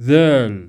ذال